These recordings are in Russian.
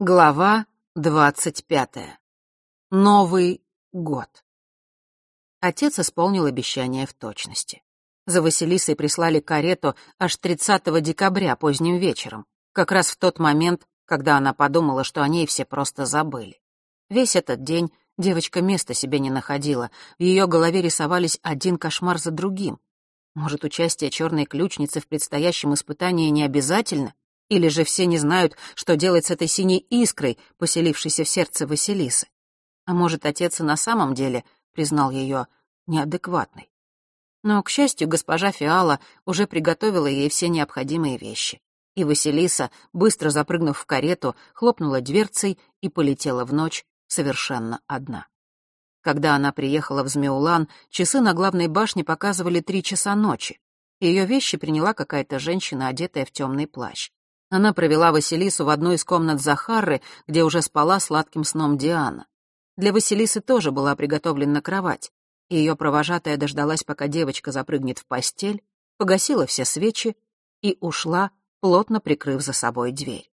Глава двадцать пятая. Новый год. Отец исполнил обещание в точности. За Василисой прислали карету аж 30 декабря поздним вечером, как раз в тот момент, когда она подумала, что о ней все просто забыли. Весь этот день девочка места себе не находила, в ее голове рисовались один кошмар за другим. Может, участие черной ключницы в предстоящем испытании не обязательно? Или же все не знают, что делать с этой синей искрой, поселившейся в сердце Василисы. А может, отец и на самом деле признал ее неадекватной. Но, к счастью, госпожа Фиала уже приготовила ей все необходимые вещи. И Василиса, быстро запрыгнув в карету, хлопнула дверцей и полетела в ночь совершенно одна. Когда она приехала в Змеулан, часы на главной башне показывали три часа ночи. Ее вещи приняла какая-то женщина, одетая в темный плащ. Она провела Василису в одну из комнат Захары, где уже спала сладким сном Диана. Для Василисы тоже была приготовлена кровать. Ее провожатая дождалась, пока девочка запрыгнет в постель, погасила все свечи и ушла, плотно прикрыв за собой дверь.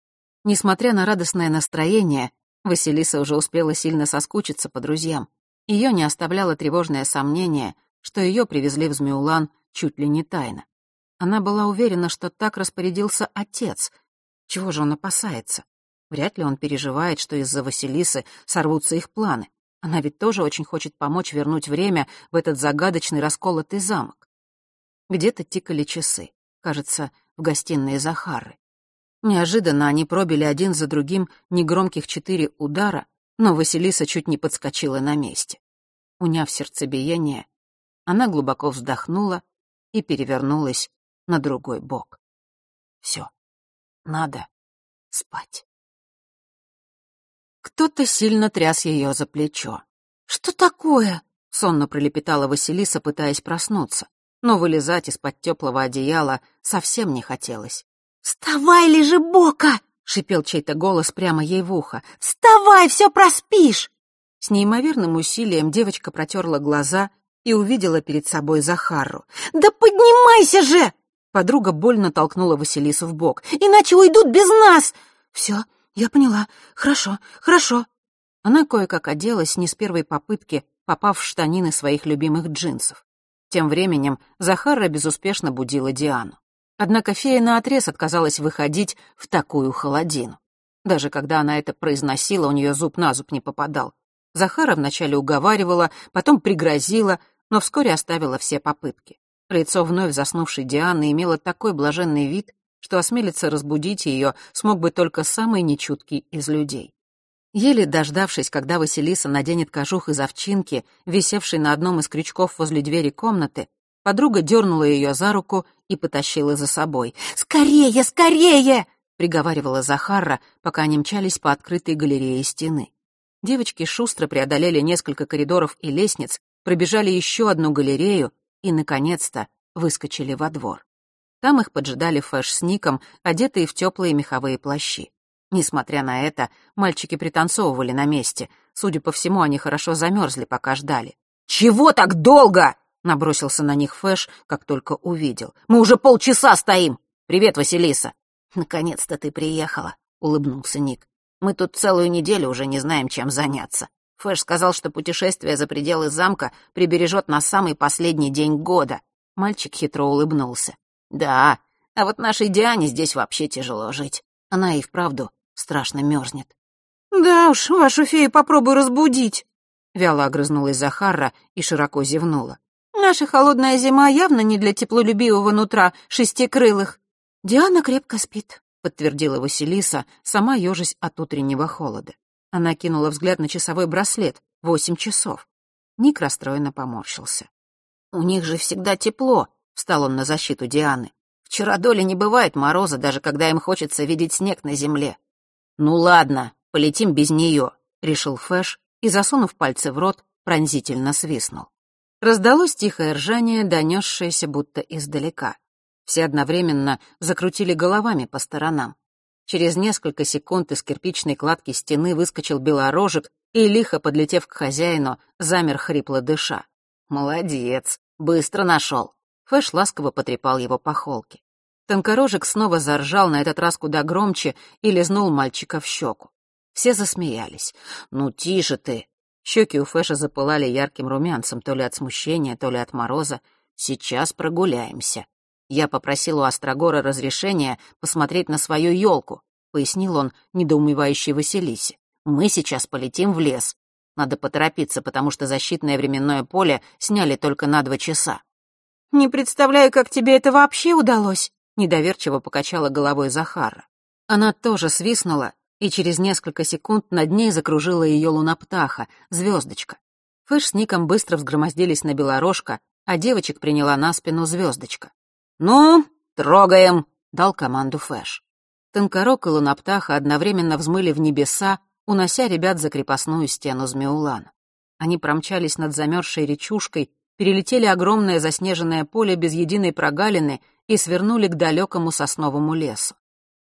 Несмотря на радостное настроение, Василиса уже успела сильно соскучиться по друзьям. Ее не оставляло тревожное сомнение, что ее привезли в Змеулан чуть ли не тайно. Она была уверена, что так распорядился отец, чего же он опасается? Вряд ли он переживает, что из-за Василисы сорвутся их планы. Она ведь тоже очень хочет помочь вернуть время в этот загадочный расколотый замок. Где-то тикали часы, кажется, в гостиной Захары. Неожиданно они пробили один за другим негромких четыре удара, но Василиса чуть не подскочила на месте. Уняв сердцебиение, она глубоко вздохнула и перевернулась на другой бок. Все. Надо спать. Кто-то сильно тряс ее за плечо. «Что такое?» — сонно пролепетала Василиса, пытаясь проснуться. Но вылезать из-под теплого одеяла совсем не хотелось. «Вставай, лежи бока!» — шипел чей-то голос прямо ей в ухо. «Вставай, все проспишь!» С неимоверным усилием девочка протерла глаза и увидела перед собой Захару. «Да поднимайся же!» Подруга больно толкнула Василису в бок. «Иначе уйдут без нас!» «Все, я поняла. Хорошо, хорошо». Она кое-как оделась не с первой попытки, попав в штанины своих любимых джинсов. Тем временем Захара безуспешно будила Диану. Однако фея наотрез отказалась выходить в такую холодину. Даже когда она это произносила, у нее зуб на зуб не попадал. Захара вначале уговаривала, потом пригрозила, но вскоре оставила все попытки. Лицо вновь заснувшей Дианы имело такой блаженный вид, что осмелиться разбудить ее смог бы только самый нечуткий из людей. Еле дождавшись, когда Василиса наденет кожух из овчинки, висевший на одном из крючков возле двери комнаты, подруга дернула ее за руку и потащила за собой. «Скорее, скорее!» — приговаривала Захара, пока они мчались по открытой галерее стены. Девочки шустро преодолели несколько коридоров и лестниц, пробежали еще одну галерею и, наконец-то, выскочили во двор. Там их поджидали Фэш с Ником, одетые в теплые меховые плащи. Несмотря на это, мальчики пританцовывали на месте. Судя по всему, они хорошо замерзли, пока ждали. «Чего так долго?» — набросился на них Фэш, как только увидел. «Мы уже полчаса стоим! Привет, Василиса!» «Наконец-то ты приехала», — улыбнулся Ник. «Мы тут целую неделю уже не знаем, чем заняться. Фэш сказал, что путешествие за пределы замка прибережет на самый последний день года. Мальчик хитро улыбнулся. Да, а вот нашей Диане здесь вообще тяжело жить. Она и вправду страшно мерзнет. Да уж, вашу фею попробуй разбудить. Вяло огрызнулась Захара и широко зевнула. Наша холодная зима явно не для теплолюбивого нутра шестикрылых. Диана крепко спит, подтвердила Василиса, сама ежась от утреннего холода. Она кинула взгляд на часовой браслет. Восемь часов. Ник расстроенно поморщился. «У них же всегда тепло», — встал он на защиту Дианы. «Вчера доли не бывает мороза, даже когда им хочется видеть снег на земле». «Ну ладно, полетим без нее», — решил Фэш и, засунув пальцы в рот, пронзительно свистнул. Раздалось тихое ржание, донесшееся будто издалека. Все одновременно закрутили головами по сторонам. Через несколько секунд из кирпичной кладки стены выскочил белорожек и, лихо подлетев к хозяину, замер хрипло дыша. «Молодец, быстро нашел!» Фэш ласково потрепал его по холке. Тонкорожек снова заржал, на этот раз куда громче, и лизнул мальчика в щеку. Все засмеялись. «Ну, тише ты!» Щеки у Фэша запылали ярким румянцем, то ли от смущения, то ли от мороза. «Сейчас прогуляемся». Я попросил у Острогора разрешения посмотреть на свою елку, пояснил он недоумевающей Василисе. «Мы сейчас полетим в лес. Надо поторопиться, потому что защитное временное поле сняли только на два часа». «Не представляю, как тебе это вообще удалось», — недоверчиво покачала головой Захара. Она тоже свистнула, и через несколько секунд над ней закружила ее луна-птаха, звездочка. Фэш с Ником быстро взгромоздились на белорожка, а девочек приняла на спину звездочка. «Ну, трогаем!» — дал команду Фэш. Тонкорок и луна-птаха одновременно взмыли в небеса, унося ребят за крепостную стену Змеулана. Они промчались над замерзшей речушкой, перелетели огромное заснеженное поле без единой прогалины и свернули к далекому сосновому лесу.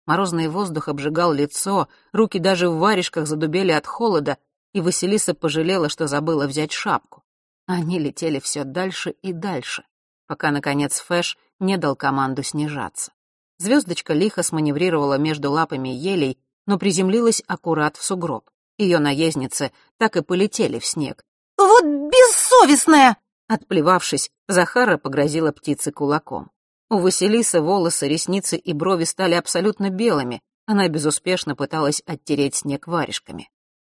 Морозный воздух обжигал лицо, руки даже в варежках задубели от холода, и Василиса пожалела, что забыла взять шапку. Они летели все дальше и дальше, пока, наконец, Фэш не дал команду снижаться. Звездочка лихо сманеврировала между лапами елей, но приземлилась аккурат в сугроб. Ее наездницы так и полетели в снег. «Вот бессовестная!» Отплевавшись, Захара погрозила птице кулаком. У Василисы волосы, ресницы и брови стали абсолютно белыми. Она безуспешно пыталась оттереть снег варежками.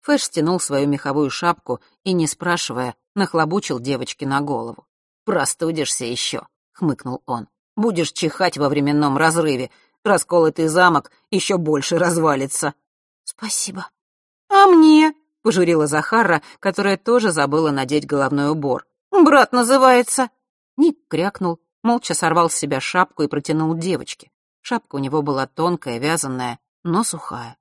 Фэш стянул свою меховую шапку и, не спрашивая, нахлобучил девочке на голову. «Простудишься еще», — хмыкнул он. «Будешь чихать во временном разрыве. Расколотый замок еще больше развалится». «Спасибо». «А мне?» — пожурила Захара, которая тоже забыла надеть головной убор. «Брат называется». Ник крякнул, молча сорвал с себя шапку и протянул девочке. Шапка у него была тонкая, вязаная, но сухая.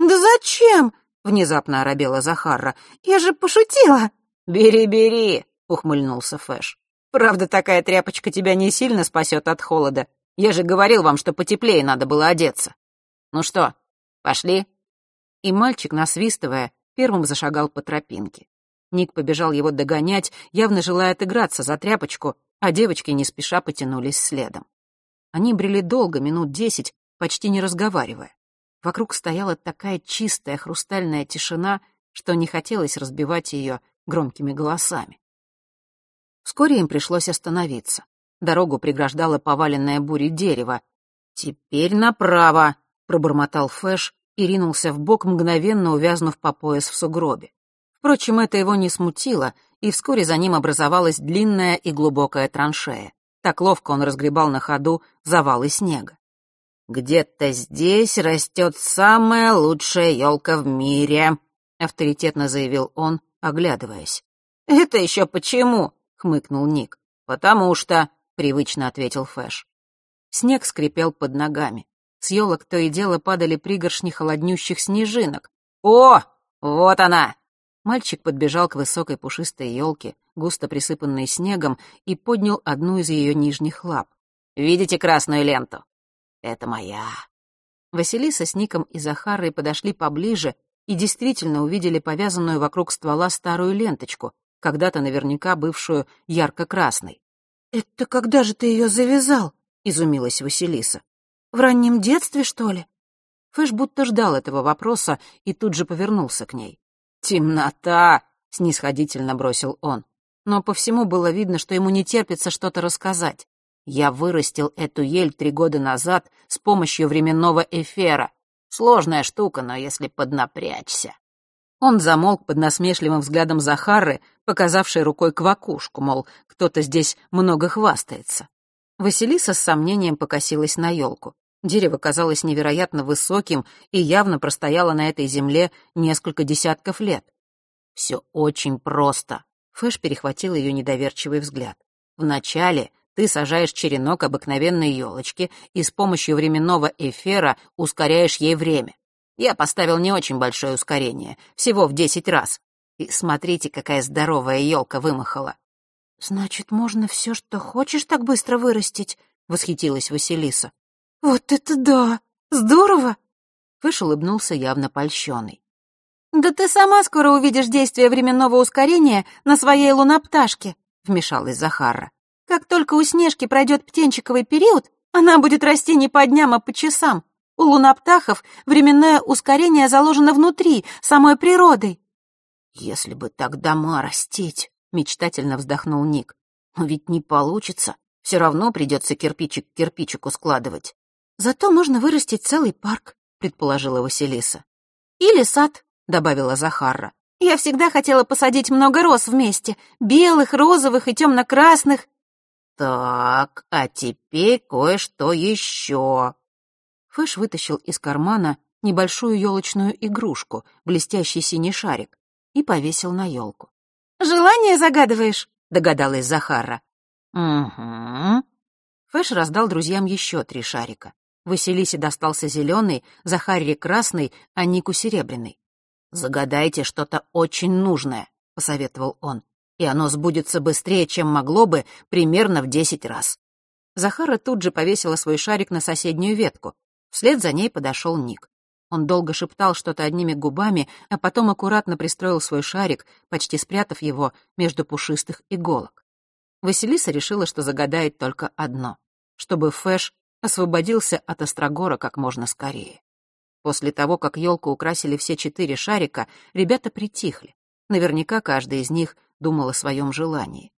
«Да зачем?» — внезапно оробела Захарра. «Я же пошутила!» «Бери, бери!» — ухмыльнулся Фэш. «Правда, такая тряпочка тебя не сильно спасет от холода. Я же говорил вам, что потеплее надо было одеться. Ну что, пошли?» И мальчик, насвистывая, первым зашагал по тропинке. Ник побежал его догонять, явно желая отыграться за тряпочку, а девочки не спеша потянулись следом. Они брели долго, минут десять, почти не разговаривая. Вокруг стояла такая чистая хрустальная тишина, что не хотелось разбивать ее громкими голосами. Вскоре им пришлось остановиться. Дорогу преграждало поваленное бурей дерево. «Теперь направо!» — пробормотал Фэш и ринулся в бок, мгновенно увязнув по пояс в сугробе. Впрочем, это его не смутило, и вскоре за ним образовалась длинная и глубокая траншея. Так ловко он разгребал на ходу завалы снега. «Где-то здесь растет самая лучшая елка в мире», — авторитетно заявил он, оглядываясь. «Это еще почему?» — хмыкнул Ник. «Потому что», — привычно ответил Фэш. Снег скрипел под ногами. С елок то и дело падали пригоршни холоднющих снежинок. «О, вот она!» Мальчик подбежал к высокой пушистой елке, густо присыпанной снегом, и поднял одну из ее нижних лап. «Видите красную ленту? Это моя». Василиса с Ником и Захарой подошли поближе и действительно увидели повязанную вокруг ствола старую ленточку, когда-то наверняка бывшую ярко-красной. «Это когда же ты ее завязал?» — изумилась Василиса. «В раннем детстве, что ли?» Фэш будто ждал этого вопроса и тут же повернулся к ней. «Темнота!» — снисходительно бросил он. Но по всему было видно, что ему не терпится что-то рассказать. «Я вырастил эту ель три года назад с помощью временного эфира. Сложная штука, но если поднапрячься...» Он замолк под насмешливым взглядом Захары, показавшей рукой квакушку, мол, кто-то здесь много хвастается. Василиса с сомнением покосилась на елку. Дерево казалось невероятно высоким и явно простояло на этой земле несколько десятков лет. «Все очень просто», — Фэш перехватил ее недоверчивый взгляд. «Вначале ты сажаешь черенок обыкновенной елочки и с помощью временного эфира ускоряешь ей время. Я поставил не очень большое ускорение, всего в десять раз. И смотрите, какая здоровая елка вымахала». «Значит, можно все, что хочешь, так быстро вырастить?» — восхитилась Василиса. «Вот это да! Здорово!» Фэш улыбнулся явно польщенный. «Да ты сама скоро увидишь действие временного ускорения на своей лунопташке», — вмешалась Захара. «Как только у Снежки пройдет птенчиковый период, она будет расти не по дням, а по часам. У луноптахов временное ускорение заложено внутри, самой природой. «Если бы так дома растить», — мечтательно вздохнул Ник. «Но ведь не получится. Все равно придется кирпичик к кирпичику складывать». «Зато можно вырастить целый парк», — предположила Василиса. «Или сад», — добавила Захарра. «Я всегда хотела посадить много роз вместе. Белых, розовых и темно-красных». «Так, а теперь кое-что еще», Фэш вытащил из кармана небольшую елочную игрушку, блестящий синий шарик, и повесил на елку. «Желание загадываешь?» — догадалась Захара. «Угу». Фэш раздал друзьям еще три шарика. Василисе достался зеленый, Захаре красный, а Нику серебряный. «Загадайте что-то очень нужное», — посоветовал он, «и оно сбудется быстрее, чем могло бы, примерно в десять раз». Захара тут же повесила свой шарик на соседнюю ветку, Вслед за ней подошел Ник. Он долго шептал что-то одними губами, а потом аккуратно пристроил свой шарик, почти спрятав его между пушистых иголок. Василиса решила, что загадает только одно — чтобы Фэш освободился от Острогора как можно скорее. После того, как елку украсили все четыре шарика, ребята притихли. Наверняка каждый из них думал о своем желании.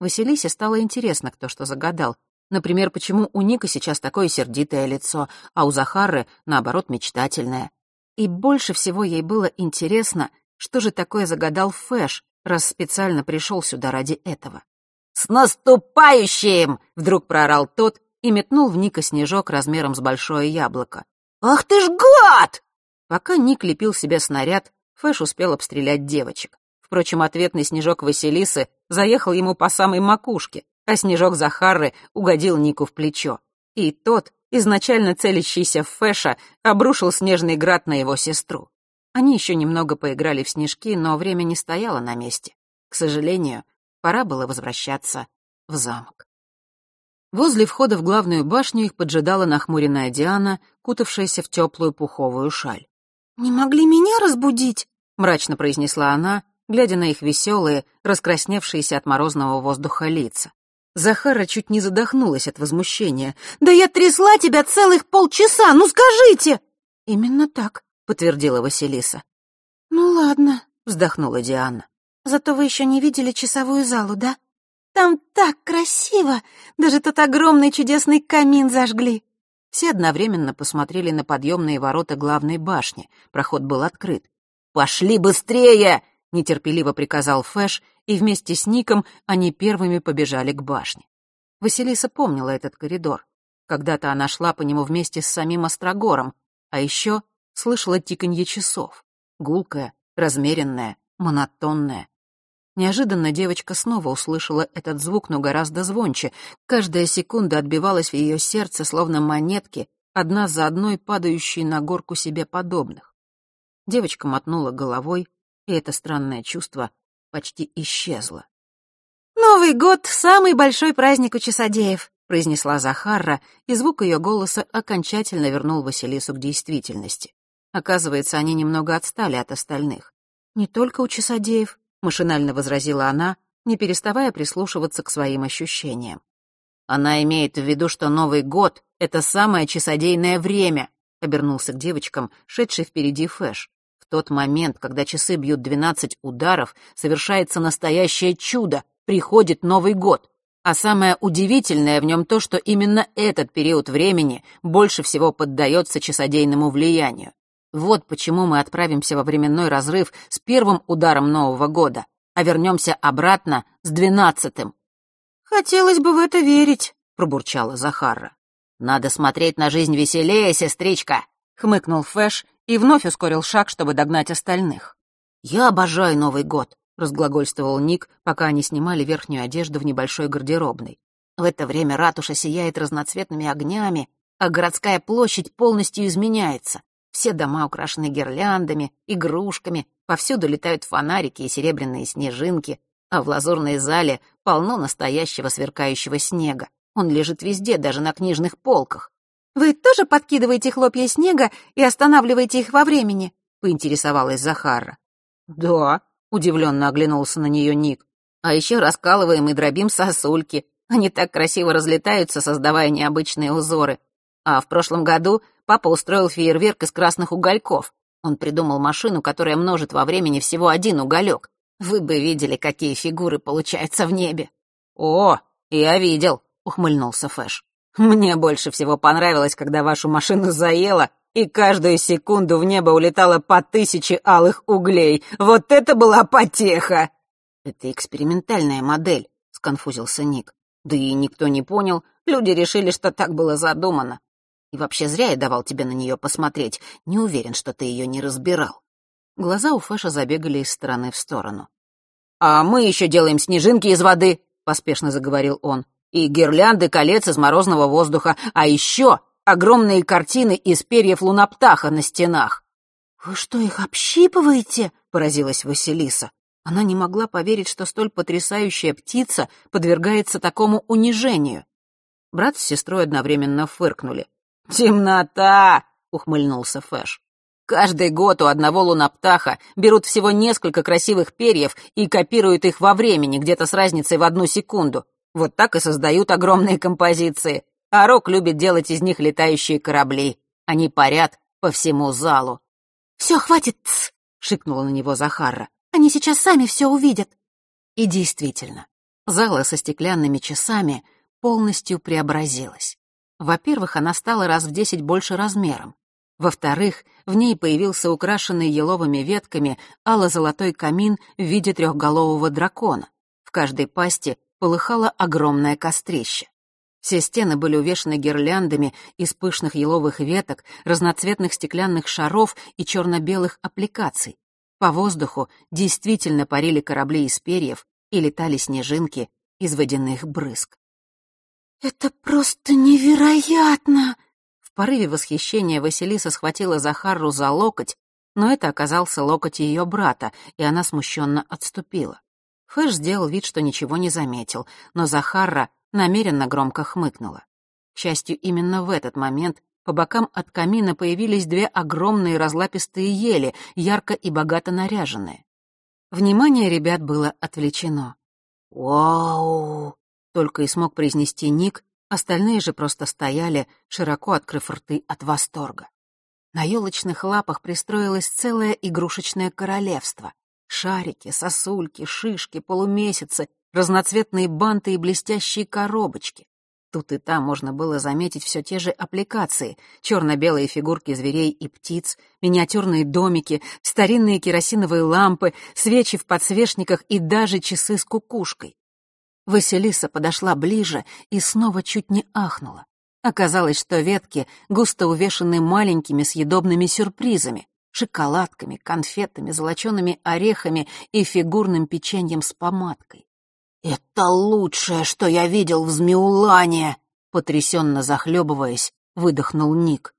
Василисе стало интересно, кто что загадал, Например, почему у Ника сейчас такое сердитое лицо, а у Захары, наоборот, мечтательное. И больше всего ей было интересно, что же такое загадал Фэш, раз специально пришел сюда ради этого. «С наступающим!» — вдруг проорал тот и метнул в Ника снежок размером с большое яблоко. «Ах ты ж гад!» Пока Ник лепил себе снаряд, Фэш успел обстрелять девочек. Впрочем, ответный снежок Василисы заехал ему по самой макушке, а снежок Захарры угодил Нику в плечо. И тот, изначально целящийся в Фэша, обрушил снежный град на его сестру. Они еще немного поиграли в снежки, но время не стояло на месте. К сожалению, пора было возвращаться в замок. Возле входа в главную башню их поджидала нахмуренная Диана, кутавшаяся в теплую пуховую шаль. «Не могли меня разбудить?» — мрачно произнесла она, глядя на их веселые, раскрасневшиеся от морозного воздуха лица. Захара чуть не задохнулась от возмущения. «Да я трясла тебя целых полчаса, ну скажите!» «Именно так», — подтвердила Василиса. «Ну ладно», — вздохнула Диана. «Зато вы еще не видели часовую залу, да? Там так красиво! Даже тот огромный чудесный камин зажгли!» Все одновременно посмотрели на подъемные ворота главной башни. Проход был открыт. «Пошли быстрее!» нетерпеливо приказал Фэш, и вместе с Ником они первыми побежали к башне. Василиса помнила этот коридор. Когда-то она шла по нему вместе с самим Острогором, а еще слышала тиканье часов. Гулкое, размеренное, монотонное. Неожиданно девочка снова услышала этот звук, но гораздо звонче. Каждая секунда отбивалась в ее сердце, словно монетки, одна за одной падающие на горку себе подобных. Девочка мотнула головой, и это странное чувство почти исчезло. «Новый год — самый большой праздник у часодеев», — произнесла Захарра, и звук ее голоса окончательно вернул Василису к действительности. Оказывается, они немного отстали от остальных. «Не только у часодеев», — машинально возразила она, не переставая прислушиваться к своим ощущениям. «Она имеет в виду, что Новый год — это самое часодейное время», — обернулся к девочкам, шедший впереди Фэш. В тот момент, когда часы бьют двенадцать ударов, совершается настоящее чудо, приходит Новый год. А самое удивительное в нем то, что именно этот период времени больше всего поддается часодейному влиянию. Вот почему мы отправимся во временной разрыв с первым ударом Нового года, а вернемся обратно с двенадцатым. «Хотелось бы в это верить», — пробурчала Захара. «Надо смотреть на жизнь веселее, сестричка», — хмыкнул Фэш и вновь ускорил шаг, чтобы догнать остальных. «Я обожаю Новый год», — разглагольствовал Ник, пока они снимали верхнюю одежду в небольшой гардеробной. «В это время ратуша сияет разноцветными огнями, а городская площадь полностью изменяется. Все дома украшены гирляндами, игрушками, повсюду летают фонарики и серебряные снежинки, а в лазурной зале полно настоящего сверкающего снега. Он лежит везде, даже на книжных полках. «Вы тоже подкидываете хлопья снега и останавливаете их во времени?» — поинтересовалась Захара. «Да», — удивленно оглянулся на нее Ник. «А еще раскалываем и дробим сосульки. Они так красиво разлетаются, создавая необычные узоры. А в прошлом году папа устроил фейерверк из красных угольков. Он придумал машину, которая множит во времени всего один уголек. Вы бы видели, какие фигуры получаются в небе. О, я видел, ухмыльнулся Фэш. Мне больше всего понравилось, когда вашу машину заело, и каждую секунду в небо улетало по тысяче алых углей. Вот это была потеха! Это экспериментальная модель, сконфузился Ник. Да и никто не понял. Люди решили, что так было задумано. И вообще зря я давал тебе на нее посмотреть. Не уверен, что ты ее не разбирал. Глаза у Фэша забегали из стороны в сторону. «А мы еще делаем снежинки из воды», — поспешно заговорил он. «И гирлянды колец из морозного воздуха. А еще огромные картины из перьев луноптаха на стенах». «Вы что, их общипываете?» — поразилась Василиса. Она не могла поверить, что столь потрясающая птица подвергается такому унижению. Брат с сестрой одновременно фыркнули. «Темнота!» — ухмыльнулся Фэш. «Каждый год у одного луноптаха берут всего несколько красивых перьев и копируют их во времени, где-то с разницей в одну секунду. Вот так и создают огромные композиции. А Рок любит делать из них летающие корабли. Они парят по всему залу». «Все, хватит!» — шикнула на него Захарра. «Они сейчас сами все увидят». И действительно, зала со стеклянными часами полностью преобразилась. Во-первых, она стала раз в десять больше размером. Во-вторых, в ней появился украшенный еловыми ветками ало-золотой камин в виде трехголового дракона. В каждой пасти полыхало огромное кострище. Все стены были увешаны гирляндами из пышных еловых веток, разноцветных стеклянных шаров и черно-белых аппликаций. По воздуху действительно парили корабли из перьев и летали снежинки из водяных брызг. «Это просто невероятно!» В порыве восхищения Василиса схватила Захару за локоть, но это оказался локоть ее брата, и она смущенно отступила. Фэш сделал вид, что ничего не заметил, но Захарра намеренно громко хмыкнула. К счастью, именно в этот момент по бокам от камина появились две огромные разлапистые ели, ярко и богато наряженные. Внимание ребят было отвлечено. «Вау!» Только и смог произнести Ник, остальные же просто стояли, широко открыв рты от восторга. На елочных лапах пристроилось целое игрушечное королевство. Шарики, сосульки, шишки, полумесяцы, разноцветные банты и блестящие коробочки. Тут и там можно было заметить все те же аппликации, черно-белые фигурки зверей и птиц, миниатюрные домики, старинные керосиновые лампы, свечи в подсвечниках и даже часы с кукушкой. Василиса подошла ближе и снова чуть не ахнула. Оказалось, что ветки густо увешаны маленькими съедобными сюрпризами, шоколадками, конфетами, золочеными орехами и фигурным печеньем с помадкой. «Это лучшее, что я видел в Змеулане!» Потрясенно захлебываясь, выдохнул Ник.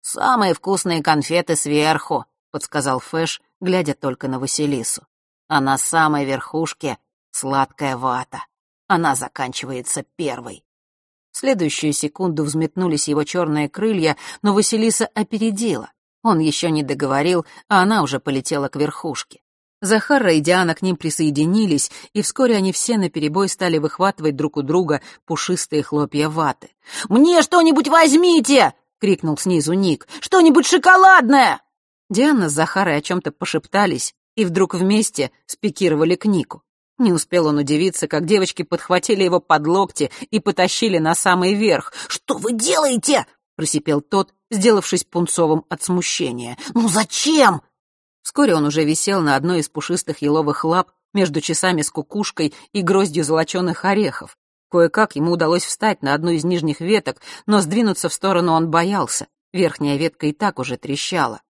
«Самые вкусные конфеты сверху», — подсказал Фэш, глядя только на Василису. «А на самой верхушке сладкая вата». Она заканчивается первой. В следующую секунду взметнулись его черные крылья, но Василиса опередила. Он еще не договорил, а она уже полетела к верхушке. Захара и Диана к ним присоединились, и вскоре они все наперебой стали выхватывать друг у друга пушистые хлопья ваты. «Мне что-нибудь возьмите!» — крикнул снизу Ник. «Что-нибудь шоколадное!» Диана с Захарой о чем-то пошептались и вдруг вместе спикировали к Нику. Не успел он удивиться, как девочки подхватили его под локти и потащили на самый верх. «Что вы делаете?» — просипел тот, сделавшись пунцовым от смущения. «Ну зачем?» Вскоре он уже висел на одной из пушистых еловых лап между часами с кукушкой и гроздью золоченых орехов. Кое-как ему удалось встать на одну из нижних веток, но сдвинуться в сторону он боялся. Верхняя ветка и так уже трещала.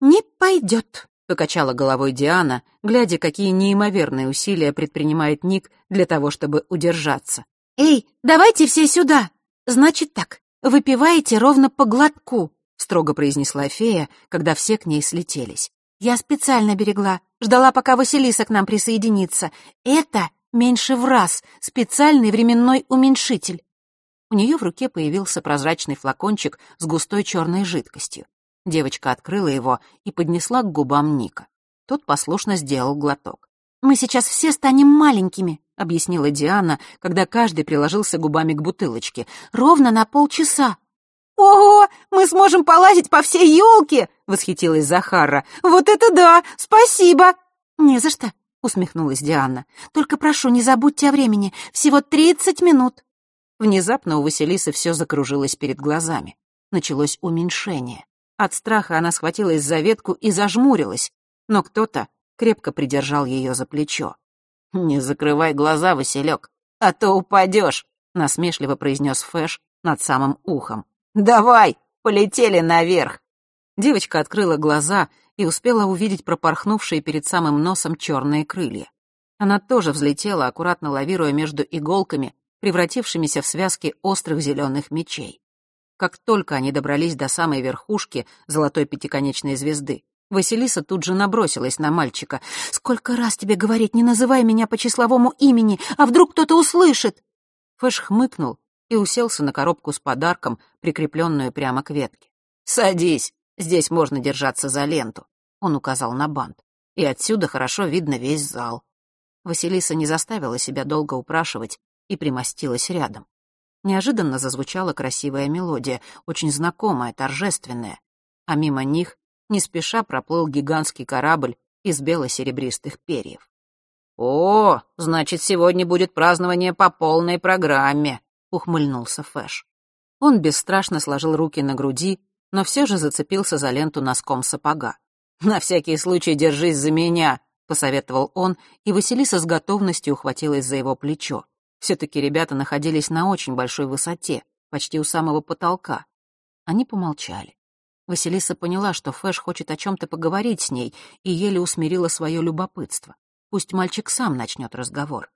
«Не пойдет», — покачала головой Диана, глядя, какие неимоверные усилия предпринимает Ник для того, чтобы удержаться. «Эй, давайте все сюда! Значит так, выпиваете ровно по глотку», — строго произнесла фея, когда все к ней слетелись. «Я специально берегла, ждала, пока Василиса к нам присоединится. Это меньше в раз, специальный временной уменьшитель». У нее в руке появился прозрачный флакончик с густой черной жидкостью. Девочка открыла его и поднесла к губам Ника. Тот послушно сделал глоток. «Мы сейчас все станем маленькими», — объяснила Диана, когда каждый приложился губами к бутылочке. «Ровно на полчаса». «Ого, мы сможем полазить по всей елке!» — восхитилась Захара. «Вот это да! Спасибо!» «Не за что!» — усмехнулась Диана. «Только прошу, не забудьте о времени. Всего тридцать минут!» Внезапно у Василисы все закружилось перед глазами. Началось уменьшение. От страха она схватилась за ветку и зажмурилась, но кто-то крепко придержал ее за плечо. «Не закрывай глаза, Василек, а то упадешь», — насмешливо произнес Фэш над самым ухом. «Давай, полетели наверх!» Девочка открыла глаза и успела увидеть пропорхнувшие перед самым носом черные крылья. Она тоже взлетела, аккуратно лавируя между иголками, превратившимися в связки острых зеленых мечей. Как только они добрались до самой верхушки золотой пятиконечной звезды, Василиса тут же набросилась на мальчика. «Сколько раз тебе говорить, не называй меня по числовому имени, а вдруг кто-то услышит?» Фэш хмыкнул и уселся на коробку с подарком, прикрепленную прямо к ветке. «Садись, здесь можно держаться за ленту», — он указал на бант. «И отсюда хорошо видно весь зал». Василиса не заставила себя долго упрашивать и примостилась рядом. Неожиданно зазвучала красивая мелодия, очень знакомая, торжественная, а мимо них не спеша проплыл гигантский корабль из бело-серебристых перьев. «О, значит, сегодня будет празднование по полной программе», ухмыльнулся Фэш. Он бесстрашно сложил руки на груди, но все же зацепился за ленту носком сапога. «На всякий случай держись за меня», — посоветовал он, и Василиса с готовностью ухватилась за его плечо. Все-таки ребята находились на очень большой высоте, почти у самого потолка. Они помолчали. Василиса поняла, что Фэш хочет о чем-то поговорить с ней, и еле усмирила свое любопытство. Пусть мальчик сам начнет разговор.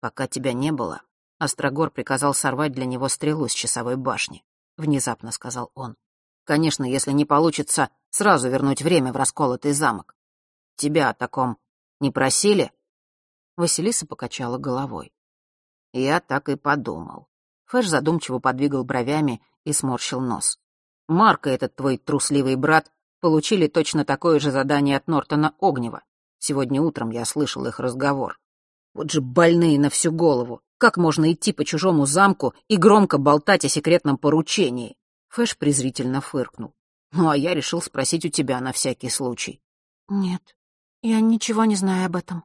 «Пока тебя не было, Острогор приказал сорвать для него стрелу с часовой башни, — внезапно сказал он. Конечно, если не получится, сразу вернуть время в расколотый замок. Тебя о таком не просили? Василиса покачала головой. Я так и подумал. Фэш задумчиво подвигал бровями и сморщил нос. Марка, этот твой трусливый брат, получили точно такое же задание от Нортона Огнева. Сегодня утром я слышал их разговор. Вот же больные на всю голову. Как можно идти по чужому замку и громко болтать о секретном поручении? Фэш презрительно фыркнул. Ну, а я решил спросить у тебя на всякий случай. Нет, я ничего не знаю об этом.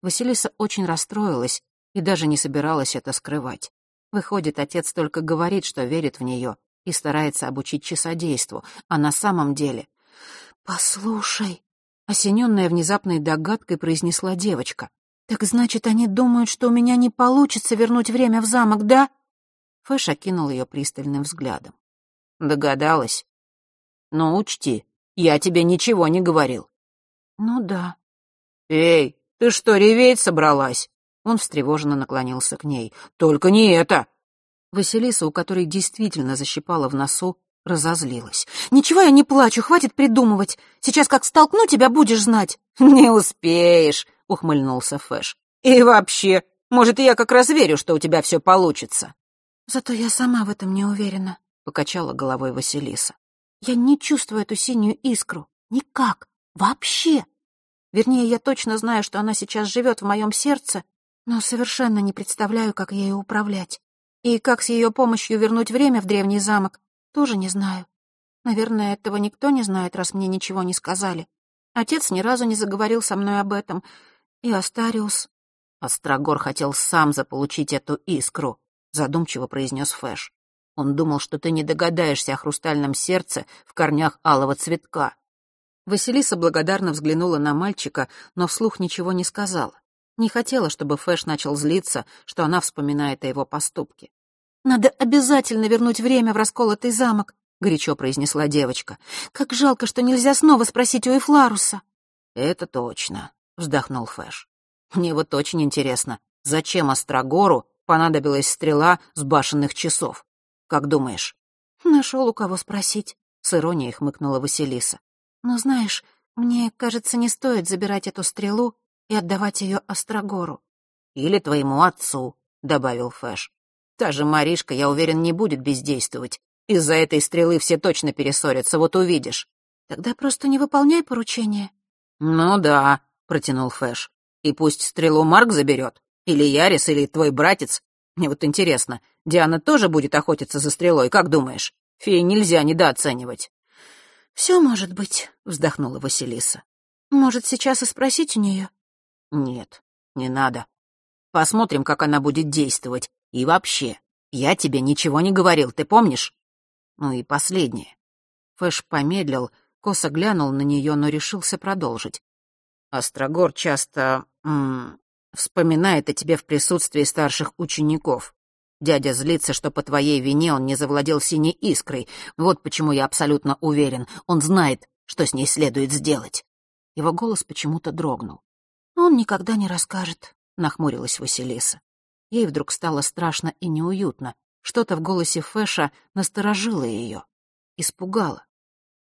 Василиса очень расстроилась и даже не собиралась это скрывать. Выходит, отец только говорит, что верит в нее и старается обучить часодейству, а на самом деле... «Послушай», — осененная внезапной догадкой произнесла девочка. «Так значит, они думают, что у меня не получится вернуть время в замок, да?» Фэш окинул ее пристальным взглядом. «Догадалась. Но учти, я тебе ничего не говорил». «Ну да». «Эй, ты что, реветь собралась?» Он встревоженно наклонился к ней. «Только не это!» Василиса, у которой действительно защипала в носу, разозлилась. «Ничего я не плачу, хватит придумывать. Сейчас как столкну, тебя будешь знать». «Не успеешь», ухмыльнулся Фэш. «И вообще, может, я как раз верю, что у тебя все получится». «Зато я сама в этом не уверена», — покачала головой Василиса. «Я не чувствую эту синюю искру. Никак. Вообще. Вернее, я точно знаю, что она сейчас живет в моем сердце, но совершенно не представляю, как ею управлять. И как с ее помощью вернуть время в древний замок, тоже не знаю. Наверное, этого никто не знает, раз мне ничего не сказали. Отец ни разу не заговорил со мной об этом, и Астариус. Острогор хотел сам заполучить эту искру, задумчиво произнес Фэш. Он думал, что ты не догадаешься о хрустальном сердце в корнях алого цветка. Василиса благодарно взглянула на мальчика, но вслух ничего не сказала. Не хотела, чтобы Фэш начал злиться, что она вспоминает о его поступке. «Надо обязательно вернуть время в расколотый замок», — горячо произнесла девочка. «Как жалко, что нельзя снова спросить у Эфларуса». «Это точно вздохнул Фэш. «Мне вот очень интересно, зачем Острогору понадобилась стрела с башенных часов? Как думаешь?» «Нашел у кого спросить», — с иронией хмыкнула Василиса. «Но знаешь, мне кажется, не стоит забирать эту стрелу и отдавать ее Острогору». «Или твоему отцу», — добавил Фэш. «Та же Маришка, я уверен, не будет бездействовать. Из-за этой стрелы все точно перессорятся, вот увидишь». «Тогда просто не выполняй поручение». «Ну да», протянул Фэш. «И пусть стрелу Марк заберет. Или Ярис, или твой братец. Мне вот интересно, Диана тоже будет охотиться за стрелой, как думаешь? Феи нельзя недооценивать». «Все может быть», — вздохнула Василиса. «Может, сейчас и спросить у нее?» «Нет, не надо. Посмотрим, как она будет действовать. И вообще, я тебе ничего не говорил, ты помнишь? Ну и последнее». Фэш помедлил, косо глянул на нее, но решился продолжить. «Острогор часто... М -м, вспоминает о тебе в присутствии старших учеников. Дядя злится, что по твоей вине он не завладел синей искрой. Вот почему я абсолютно уверен. Он знает, что с ней следует сделать. Его голос почему-то дрогнул. «Он никогда не расскажет», — нахмурилась Василиса. Ей вдруг стало страшно и неуютно. Что-то в голосе Фэша насторожило ее, испугало.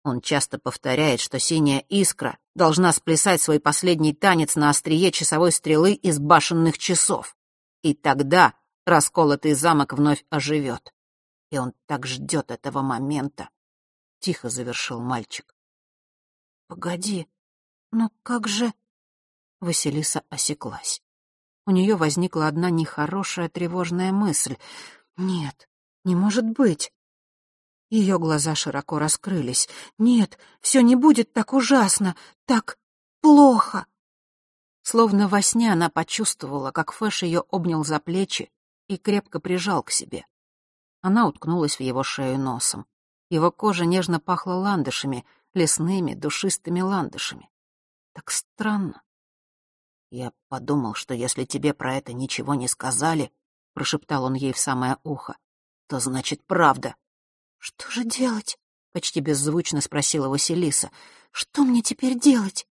Он часто повторяет, что синяя искра должна сплясать свой последний танец на острие часовой стрелы из башенных часов. И тогда расколотый замок вновь оживет. И он так ждет этого момента. Тихо завершил мальчик. «Погоди, но как же...» Василиса осеклась. У нее возникла одна нехорошая тревожная мысль. «Нет, не может быть!» Ее глаза широко раскрылись. «Нет, все не будет так ужасно, так плохо!» Словно во сне она почувствовала, как Фэш ее обнял за плечи и крепко прижал к себе. Она уткнулась в его шею носом. Его кожа нежно пахла ландышами, лесными, душистыми ландышами. Так странно. Я подумал, что если тебе про это ничего не сказали, — прошептал он ей в самое ухо, — то значит правда. «Что же делать?» — почти беззвучно спросила Василиса. «Что мне теперь делать?»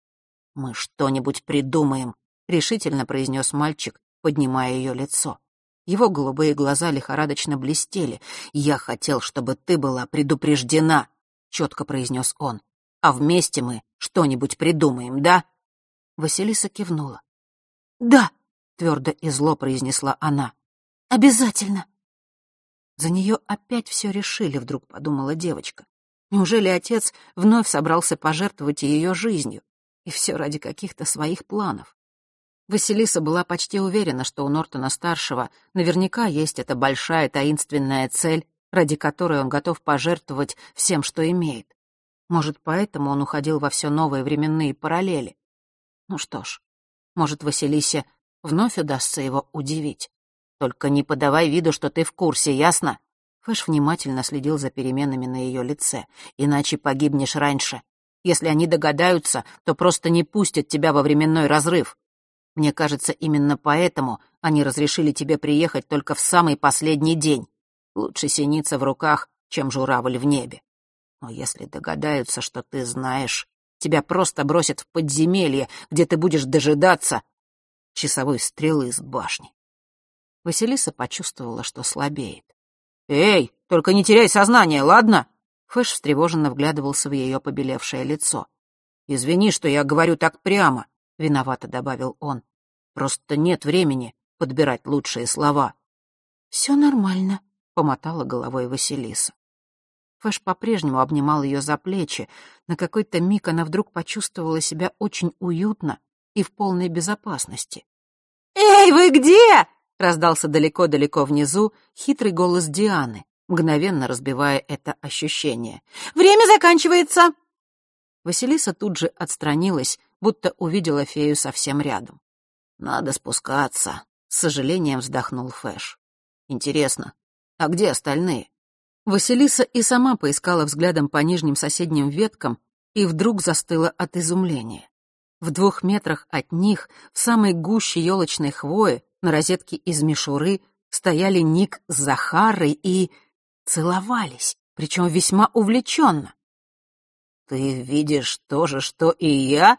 «Мы что-нибудь придумаем», — решительно произнес мальчик, поднимая ее лицо. Его голубые глаза лихорадочно блестели. «Я хотел, чтобы ты была предупреждена», — четко произнес он. «А вместе мы что-нибудь придумаем, да?» Василиса кивнула. «Да», — твердо и зло произнесла она. «Обязательно». За нее опять все решили, вдруг подумала девочка. Неужели отец вновь собрался пожертвовать ее жизнью? И все ради каких-то своих планов. Василиса была почти уверена, что у Нортона-старшего наверняка есть эта большая таинственная цель, ради которой он готов пожертвовать всем, что имеет. Может, поэтому он уходил во все новые временные параллели. Ну что ж, может, Василисе вновь удастся его удивить. Только не подавай виду, что ты в курсе, ясно? Фэш внимательно следил за переменами на ее лице. Иначе погибнешь раньше. Если они догадаются, то просто не пустят тебя во временной разрыв. Мне кажется, именно поэтому они разрешили тебе приехать только в самый последний день. Лучше синица в руках, чем журавль в небе. Но если догадаются, что ты знаешь, тебя просто бросят в подземелье, где ты будешь дожидаться часовой стрелы с башни. Василиса почувствовала, что слабеет. «Эй, только не теряй сознание, ладно?» Фэш встревоженно вглядывался в ее побелевшее лицо. «Извини, что я говорю так прямо», — виновато добавил он. «Просто нет времени подбирать лучшие слова». «Все нормально», — помотала головой Василиса. Фэш по-прежнему обнимал ее за плечи. На какой-то миг она вдруг почувствовала себя очень уютно и в полной безопасности. «Эй, вы где?» — раздался далеко-далеко внизу хитрый голос Дианы, мгновенно разбивая это ощущение. «Время заканчивается!» Василиса тут же отстранилась, будто увидела фею совсем рядом. «Надо спускаться», — с сожалением вздохнул Фэш. «Интересно, а где остальные?» Василиса и сама поискала взглядом по нижним соседним веткам и вдруг застыла от изумления. В двух метрах от них, в самой гуще елочной хвои, на розетке из мишуры, стояли Ник с Захарой и целовались, причем весьма увлеченно. «Ты видишь то же, что и я?»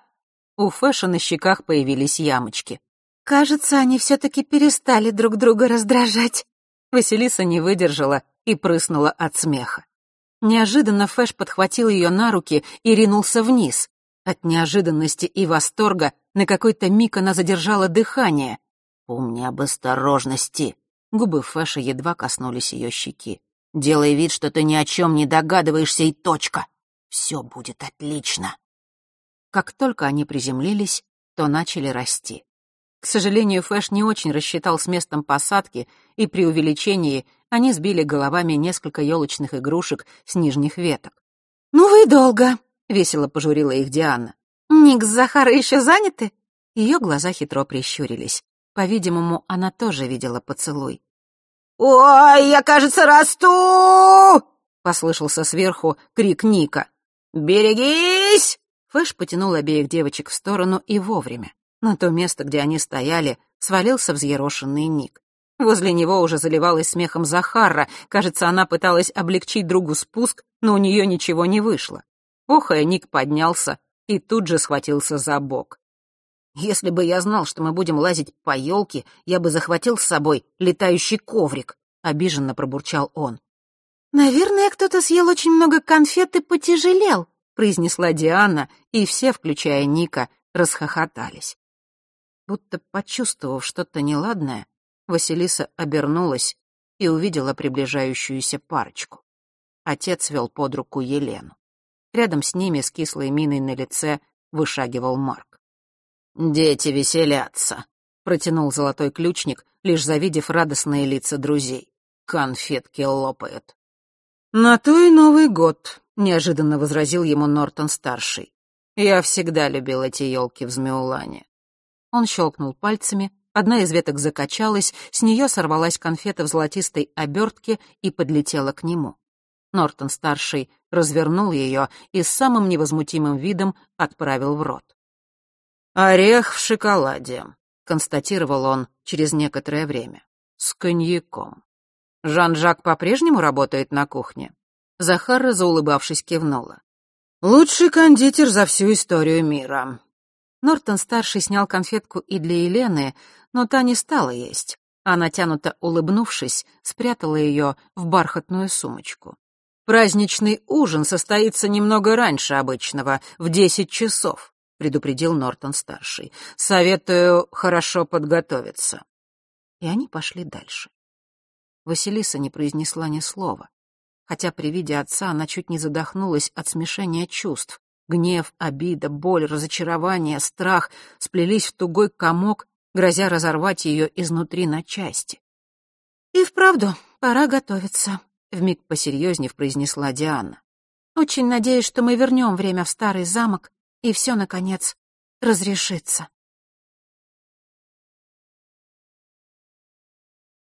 У Фэша на щеках появились ямочки. «Кажется, они все-таки перестали друг друга раздражать». Василиса не выдержала и прыснула от смеха. Неожиданно Фэш подхватил ее на руки и ринулся вниз. От неожиданности и восторга на какой-то миг она задержала дыхание. «Помни об осторожности!» Губы Фэша едва коснулись ее щеки. «Делай вид, что ты ни о чем не догадываешься, и точка! Все будет отлично!» Как только они приземлились, то начали расти. К сожалению, Фэш не очень рассчитал с местом посадки и при увеличении они сбили головами несколько елочных игрушек с нижних веток. «Ну вы долго», — весело пожурила их Диана. «Ник с Захарой еще заняты?» Ее глаза хитро прищурились. По-видимому, она тоже видела поцелуй. «Ой, я, кажется, расту!» — послышался сверху крик Ника. «Берегись!» Фэш потянул обеих девочек в сторону и вовремя. На то место, где они стояли, свалился взъерошенный Ник. Возле него уже заливалась смехом Захара. Кажется, она пыталась облегчить другу спуск, но у нее ничего не вышло. Охая, Ник поднялся и тут же схватился за бок. «Если бы я знал, что мы будем лазить по елке, я бы захватил с собой летающий коврик», — обиженно пробурчал он. «Наверное, кто-то съел очень много конфет и потяжелел», — произнесла Диана, и все, включая Ника, расхохотались. Будто почувствовав что-то неладное, Василиса обернулась и увидела приближающуюся парочку. Отец вел под руку Елену. Рядом с ними с кислой миной на лице вышагивал Марк. «Дети веселятся», — протянул золотой ключник, лишь завидев радостные лица друзей. «Конфетки лопают». «На то и Новый год», — неожиданно возразил ему Нортон-старший. «Я всегда любил эти елки в Змеулане». Он щелкнул пальцами, Одна из веток закачалась, с нее сорвалась конфета в золотистой обертке и подлетела к нему. Нортон-старший развернул ее и с самым невозмутимым видом отправил в рот. «Орех в шоколаде», — констатировал он через некоторое время, — «с коньяком». «Жан-Жак по-прежнему работает на кухне?» Захара, заулыбавшись, кивнула. «Лучший кондитер за всю историю мира». Нортон-старший снял конфетку и для Елены, но та не стала есть, а натянуто улыбнувшись, спрятала ее в бархатную сумочку. «Праздничный ужин состоится немного раньше обычного, в десять часов», — предупредил Нортон-старший. «Советую хорошо подготовиться». И они пошли дальше. Василиса не произнесла ни слова, хотя при виде отца она чуть не задохнулась от смешения чувств. Гнев, обида, боль, разочарование, страх сплелись в тугой комок грозя разорвать ее изнутри на части. «И вправду, пора готовиться», — вмиг посерьезнев произнесла Диана. «Очень надеюсь, что мы вернем время в старый замок, и все, наконец, разрешится».